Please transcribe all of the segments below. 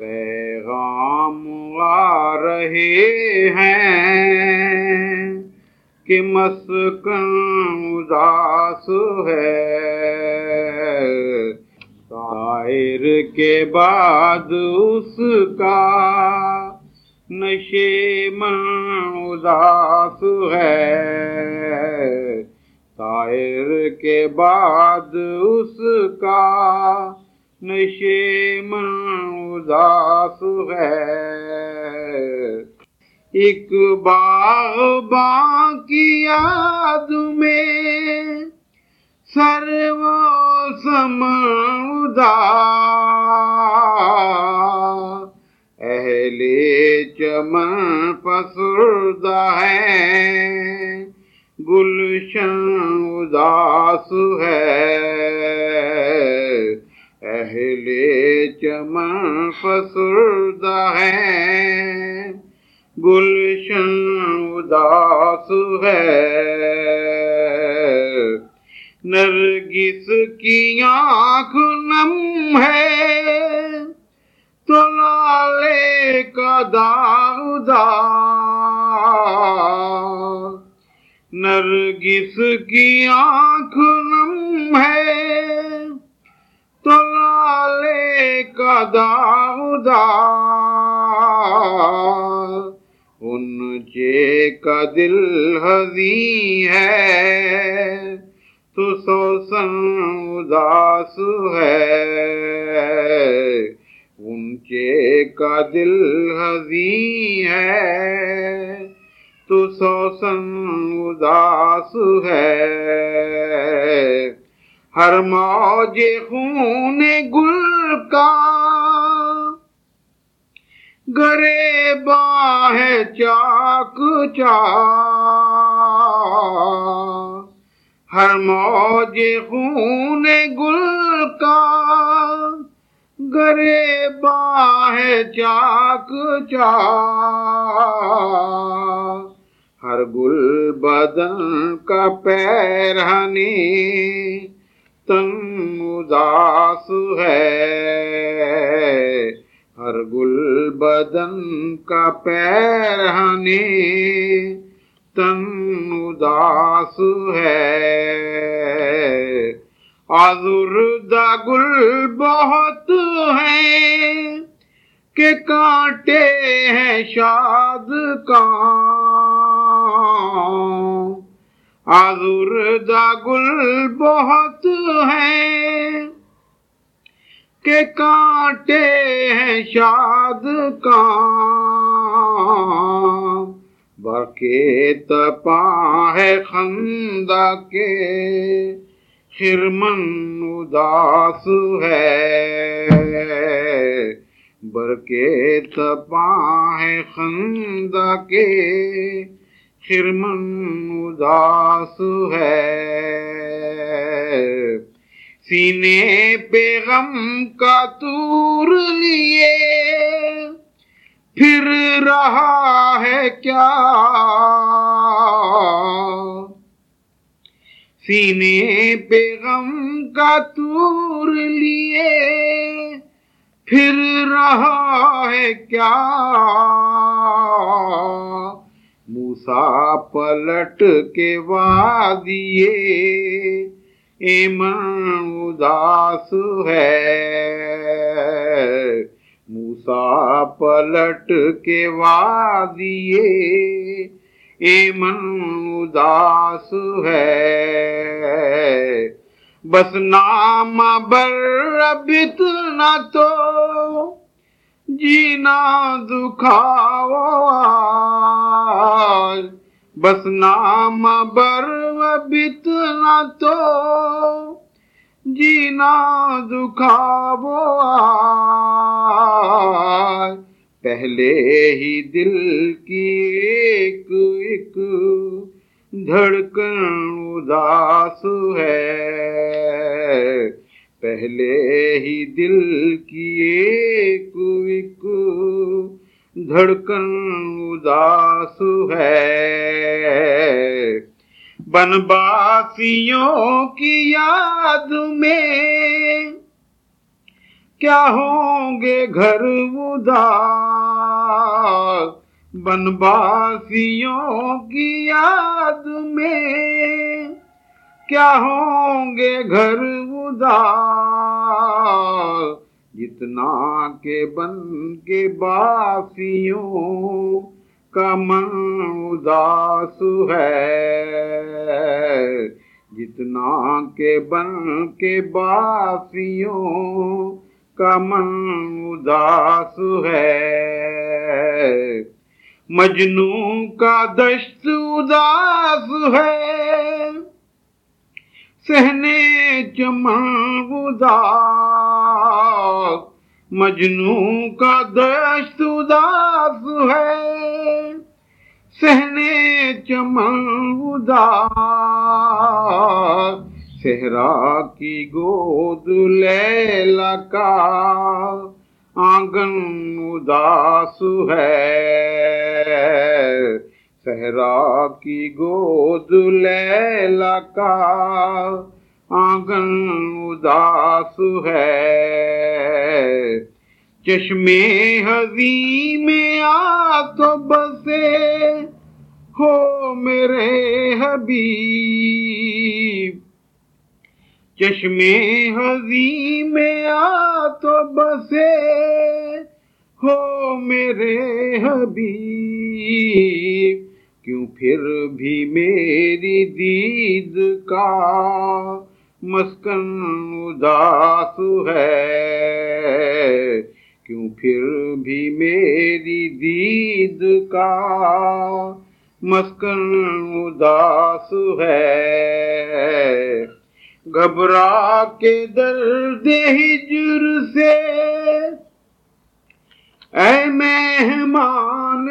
پیغام آ رہے ہیں کہ مسکن اداس ہے۔ شاعر کے بعد اس کا نشے من اداس ہے۔ شاعر کے بعد اس کا نشے ہے۔ ایک باغ باں کی یاد میں سر و سم اہل چمن پسردہ ہے۔ گلشن اداس ہے۔ اہل چمن فسردہ ہے۔ گلشن اداس ہے۔ نرگس کی آنکھ نم ہے۔ تو لالے کا دادا نرگس کی آنکھ نم ہے۔ دادا۔ ان چے کا دل ہزی ہے، تو سوسن اداس ہے۔ اونچے کا دل ہزی ہے، تو سوسن اداس ہے۔ ہر موج خون گل کا گرے باہ چاک چاک۔ ہر موج خون گل کا گرے باہ چاک چا ہر گل بدن کا پیرانی تن اداس ہے۔ ہر گل بدن کا پیرانی تن اداس ہے۔ آزر دا گل بہت ہیں کہ کانٹے ہیں شاد کا آزردہ گل بہت ہیں کہ کانٹے ہیں شاد کا برکے تپا ہے خندہ کے۔ خرمن اداس ہے۔ برکے تپا ہے خندہ کے۔ خرمن اداس ہے۔ سینے پہ غم کا تور لیے۔ پھر رہا ہے کیا؟ سینے پہ غم کا تور لیے۔ پھر رہا ہے کیا؟ موسا پلٹ کے وادیے۔ ایمن اداس ہے۔ موسا پلٹ کے وادیے ایمن اداس ہے۔ بس نام بر اب اتنا تو، جینا دکھاؤ بس نام بر اب اتنا تو جینا دکھاؤ آج پہلے ہی دل کی ایک ایک دھڑکن اداس ہے۔ پہلے ہی دل کی ایک ایک دھڑکن اداس ہے۔ بنباسیوں کی یاد میں۔ کیا ہوں گے گھر ادار بنباسیوں کی یاد میں۔ کیا ہوں گے گھر ادار جتنا کے بن کے باسیوں کا من اداس ہے۔ جتنا کے بن کے باسیوں کا من اداس ہے۔ مجنو کا دشت اداس ہے۔ سہنے چمن اداس مجنو کا دشت اداس ہے۔ سہنے چمن اداس۔ صحرا کی گود لیلا کا آنگن اداس ہے۔ صحرا کی گود لیلا کا آنگن اداس ہے۔ چشمے حضی میں آ تو بسے۔ ہو میرے حبیب۔ چشمے حضی میں آ تو بسے۔ ہو میرے حبیب۔ کیوں پھر بھی میری دید کا مسکن اداس ہے۔ کیوں پھر بھی میری دید کا مسکن اداس ہے؟ گھبرا کے درد ہجر سے۔ اے مہمان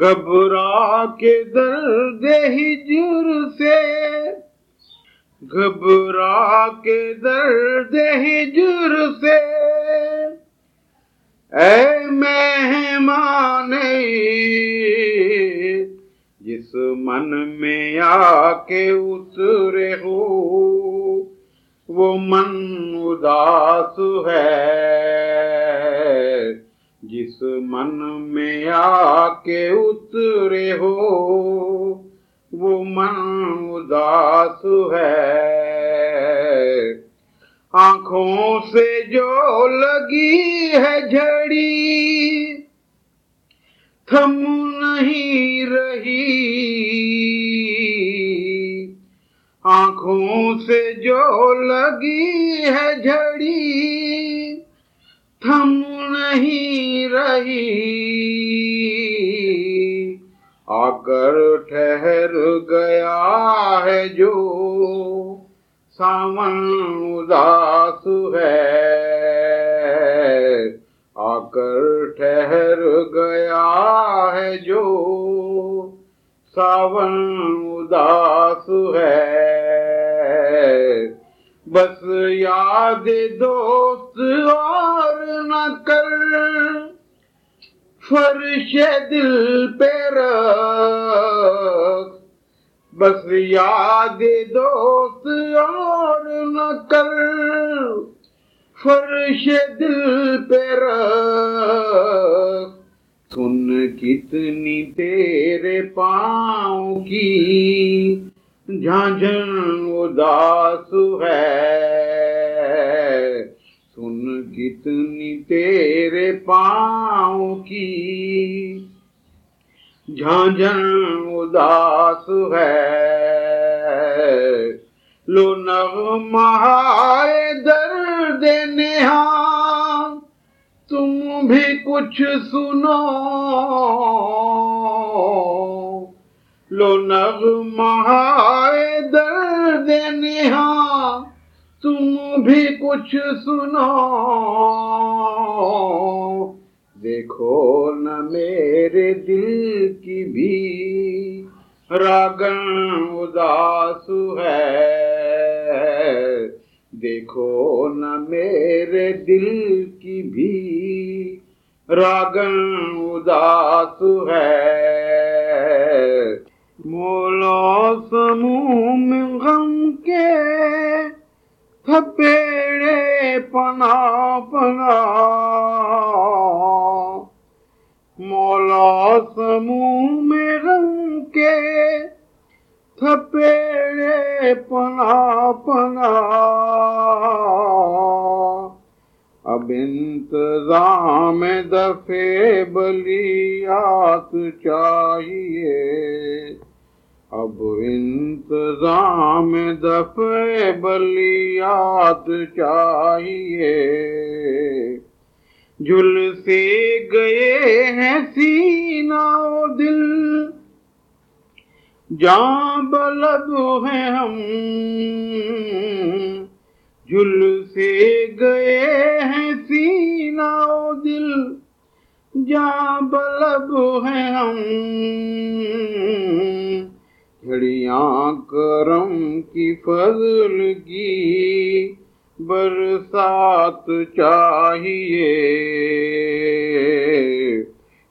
گھبرا کے درد ہجر سے۔ گھبرا کے درد ہجر سے۔ اے مہمان، جس من میں آ کے اترے ہو، وہ من اداس ہے۔ جس من میں آ کے اترے ہو، وہ من اداس ہے۔ آنکھوں سے جو لگی ہے جھڑی، تھم نہیں رہی۔ آنکھوں سے جو لگی ہے جھڑی، تھم نہیں رہی۔ آ کر ٹھہر گیا ہے جو سامن اداس ہے۔ آ کر ٹھہر گیا ہے جو ساون اداس ہے۔ بس یاد دوست اور نہ کر، فرش دل پہ رکھ۔ بس یاد دوست اور نہ کر، فرش دل پہ سن کتنی تیرے پاؤں کی جھانجھن اداس ہے۔ سن کتنی تیرے پاؤں کی۔ جھانجھن اداس ہے۔ لو نغمہائے درد نہا۔ تم بھی کچھ سنو۔ لو نغمہائے درد نہا، تم بھی کچھ سنو۔ دیکھو نہ میرے دل کی بھی راگن اداس ہے۔ دیکھو نہ میرے دل کی بھی راگن اداس ہے۔ مولا سموم غم کے تھپے پنا پنا۔ مولا سمو میں رنگ کے تھپیڑے پنا پنا۔ اب انتظام دفے بلیات چاہیے۔ اب انتظام دفے بلیات چاہیے۔ جل سے گئے ہیں سینا دل۔ جاں بلد ہیں ہم۔ جل سے گئے ہیں سینا دل۔ جاں بلب ہیں ہم۔ جھڑیاں کرم کی فضل کی برسات چاہیے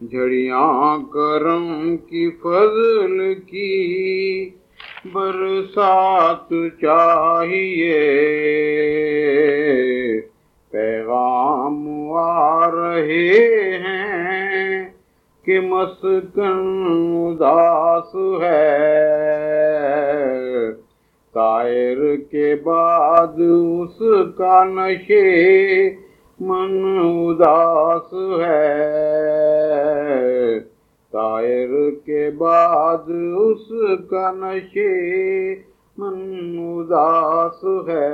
جھڑیاں کرم کی فضل کی برسات چاہیے پیغام آ رہے کہ مسکن اداس ہے طائر کے بعد اس کا نشے من اداس ہے طائر کے بعد اس کا نشے من اداس ہے